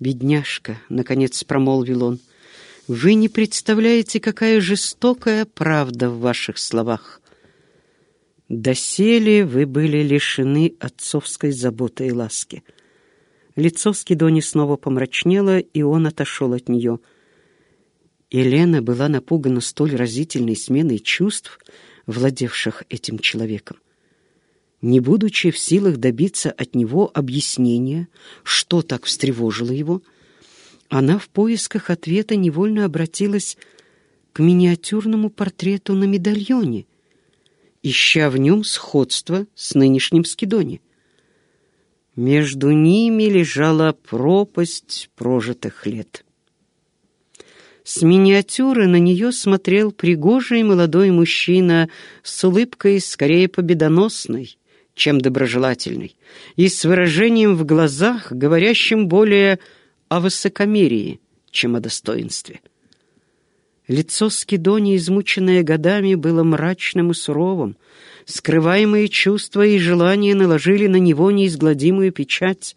«Бедняжка», — наконец промолвил он, — «вы не представляете, какая жестокая правда в ваших словах. Доселе вы были лишены отцовской заботы и ласки». Лицо Скидони снова помрачнело, и он отошел от нее. Елена была напугана столь разительной сменой чувств, владевших этим человеком. Не будучи в силах добиться от него объяснения, что так встревожило его, она в поисках ответа невольно обратилась к миниатюрному портрету на медальоне, ища в нем сходство с нынешним Скидони. Между ними лежала пропасть прожитых лет. С миниатюры на нее смотрел пригожий молодой мужчина с улыбкой скорее победоносной, чем доброжелательной, и с выражением в глазах, говорящим более о высокомерии, чем о достоинстве. Лицо Скидони, измученное годами, было мрачным и суровым. Скрываемые чувства и желания наложили на него неизгладимую печать.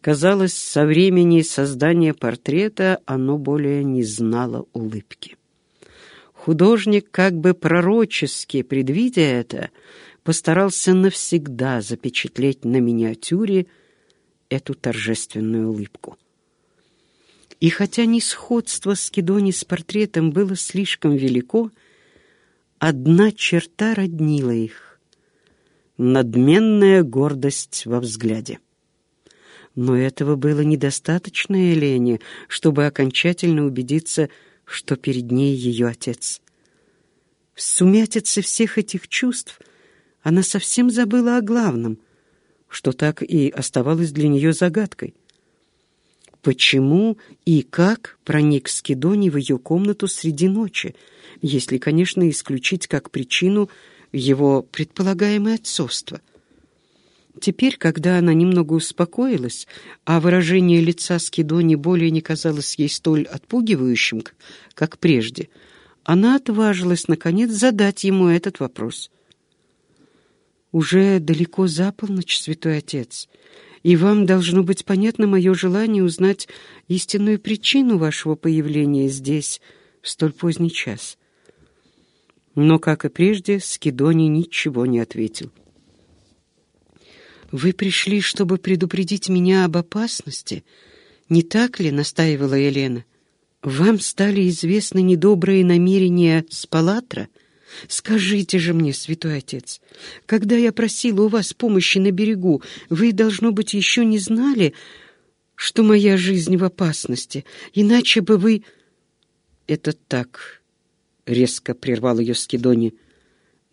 Казалось, со времени создания портрета оно более не знало улыбки. Художник, как бы пророчески предвидя это, постарался навсегда запечатлеть на миниатюре эту торжественную улыбку. И хотя несходство Скидони с портретом было слишком велико, одна черта роднила их — надменная гордость во взгляде. Но этого было недостаточно Елене, чтобы окончательно убедиться, что перед ней ее отец. В сумятице всех этих чувств она совсем забыла о главном, что так и оставалось для нее загадкой — почему и как проник Скидоний в ее комнату среди ночи, если, конечно, исключить как причину его предполагаемое отцовство. Теперь, когда она немного успокоилась, а выражение лица Скидони более не казалось ей столь отпугивающим, как прежде, она отважилась, наконец, задать ему этот вопрос. «Уже далеко за полночь, святой отец, и вам должно быть понятно мое желание узнать истинную причину вашего появления здесь в столь поздний час. Но, как и прежде, Скидоний ничего не ответил. «Вы пришли, чтобы предупредить меня об опасности, не так ли?» — настаивала Елена. «Вам стали известны недобрые намерения Спалатра?» Скажите же мне, святой отец, когда я просила у вас помощи на берегу, вы, должно быть, еще не знали, что моя жизнь в опасности, иначе бы вы... Это так, — резко прервал ее Скидони.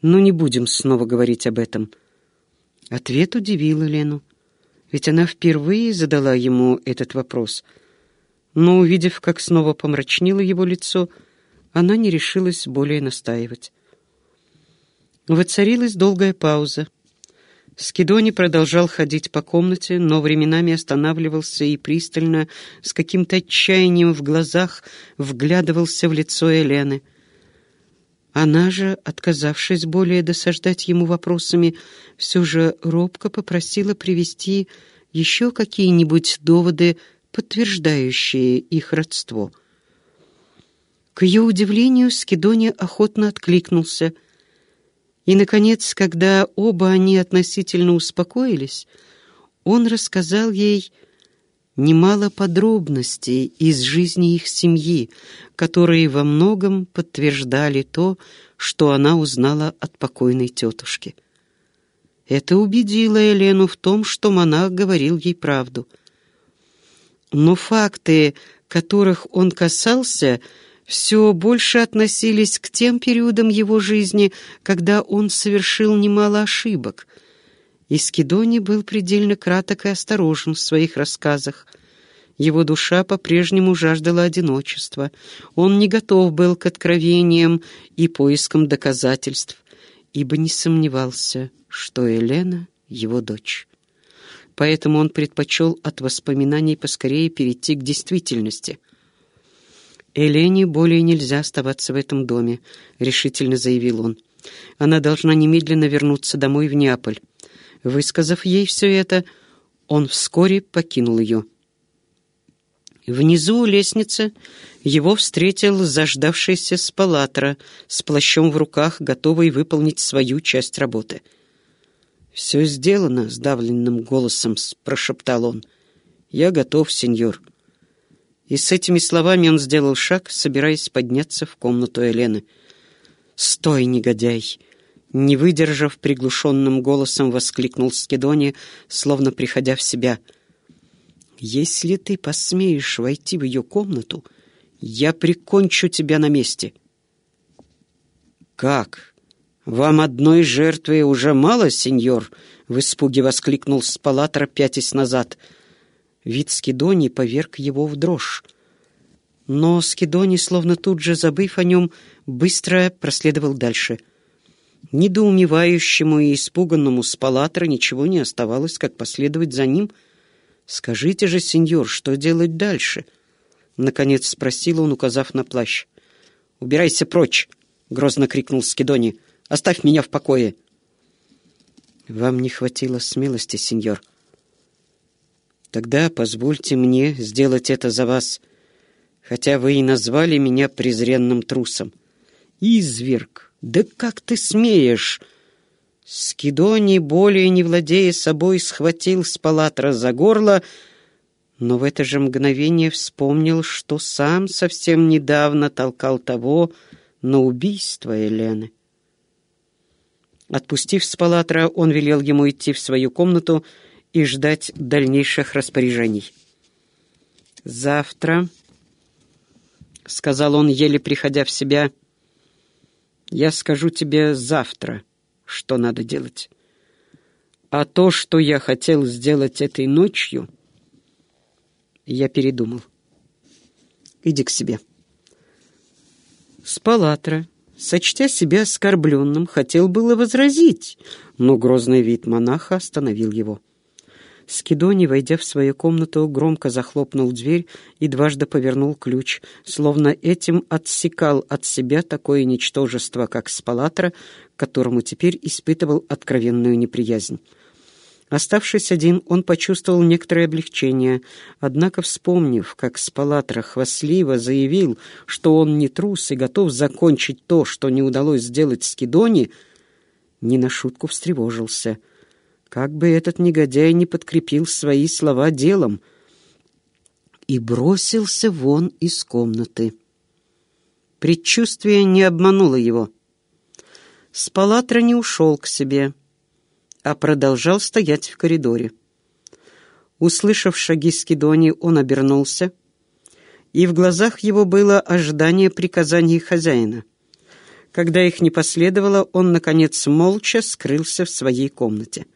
Но не будем снова говорить об этом. Ответ удивил Елену, ведь она впервые задала ему этот вопрос. Но, увидев, как снова помрачнело его лицо, она не решилась более настаивать. Воцарилась долгая пауза. Скидони продолжал ходить по комнате, но временами останавливался и пристально, с каким-то отчаянием в глазах, вглядывался в лицо Елены. Она же, отказавшись более досаждать ему вопросами, все же робко попросила привести еще какие-нибудь доводы, подтверждающие их родство. К ее удивлению Скидони охотно откликнулся — и, наконец, когда оба они относительно успокоились, он рассказал ей немало подробностей из жизни их семьи, которые во многом подтверждали то, что она узнала от покойной тетушки. Это убедило Елену в том, что монах говорил ей правду. Но факты, которых он касался, — все больше относились к тем периодам его жизни, когда он совершил немало ошибок. И Скидони был предельно краток и осторожен в своих рассказах. Его душа по-прежнему жаждала одиночества. Он не готов был к откровениям и поискам доказательств, ибо не сомневался, что Елена — его дочь. Поэтому он предпочел от воспоминаний поскорее перейти к действительности — «Элене более нельзя оставаться в этом доме», — решительно заявил он. «Она должна немедленно вернуться домой в Неаполь». Высказав ей все это, он вскоре покинул ее. Внизу у лестницы его встретил заждавшийся спалатра с плащом в руках, готовый выполнить свою часть работы. «Все сделано», — сдавленным голосом прошептал он. «Я готов, сеньор». И с этими словами он сделал шаг, собираясь подняться в комнату Елены. «Стой, негодяй!» Не выдержав, приглушенным голосом воскликнул Скидони, словно приходя в себя — если ты посмеешь войти в ее комнату, я прикончу тебя на месте. Как? Вам одной жертвы уже мало, сеньор? В испуге воскликнул Спалатор, пятясь назад. Вид Скидони поверг его в дрожь. Но Скидони, словно тут же забыв о нем, быстро проследовал дальше. Недоумевающему и испуганному Спалатора ничего не оставалось, как последовать за ним — «Скажите же, сеньор, что делать дальше?» Наконец спросил он, указав на плащ. «Убирайся прочь!» — грозно крикнул Скидони. «Оставь меня в покое!» «Вам не хватило смелости, сеньор. Тогда позвольте мне сделать это за вас, хотя вы и назвали меня презренным трусом. Изверг! Да как ты смеешь!» Скидоний, более не владея собой, схватил Спалатра за горло, но в это же мгновение вспомнил, что сам совсем недавно толкал того на убийство Елены. Отпустив Спалатра, он велел ему идти в свою комнату и ждать дальнейших распоряжений. «Завтра», — сказал он, еле приходя в себя, — «я скажу тебе завтра» что надо делать. А то, что я хотел сделать этой ночью, я передумал. Иди к себе. Спалатра, сочтя себя оскорбленным, хотел было возразить, но грозный вид монаха остановил его. Скидони, войдя в свою комнату, громко захлопнул дверь и дважды повернул ключ, словно этим отсекал от себя такое ничтожество, как Спалатра, которому теперь испытывал откровенную неприязнь. Оставшись один, он почувствовал некоторое облегчение, однако, вспомнив, как Спалатра хвастливо заявил, что он не трус и готов закончить то, что не удалось сделать Скидони, не на шутку встревожился — как бы этот негодяй не подкрепил свои слова делом, и бросился вон из комнаты. Предчувствие не обмануло его. Спалатра не ушел к себе, а продолжал стоять в коридоре. Услышав шаги Скидони, он обернулся, и в глазах его было ожидание приказаний хозяина. Когда их не последовало, он, наконец, молча скрылся в своей комнате.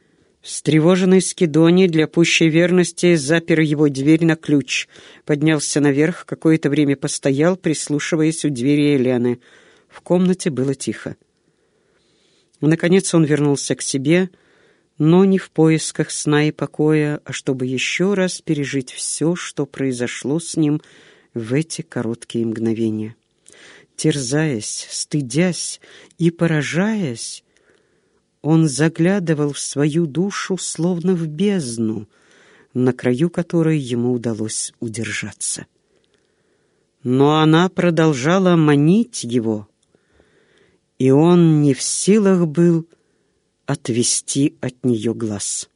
Встревоженный Скидони для пущей верности запер его дверь на ключ, поднялся наверх, какое-то время постоял, прислушиваясь у двери Елены. В комнате было тихо. Наконец он вернулся к себе, но не в поисках сна и покоя, а чтобы еще раз пережить все, что произошло с ним в эти короткие мгновения. Терзаясь, стыдясь и поражаясь, он заглядывал в свою душу, словно в бездну, на краю которой ему удалось удержаться. Но она продолжала манить его, и он не в силах был отвести от нее глаз.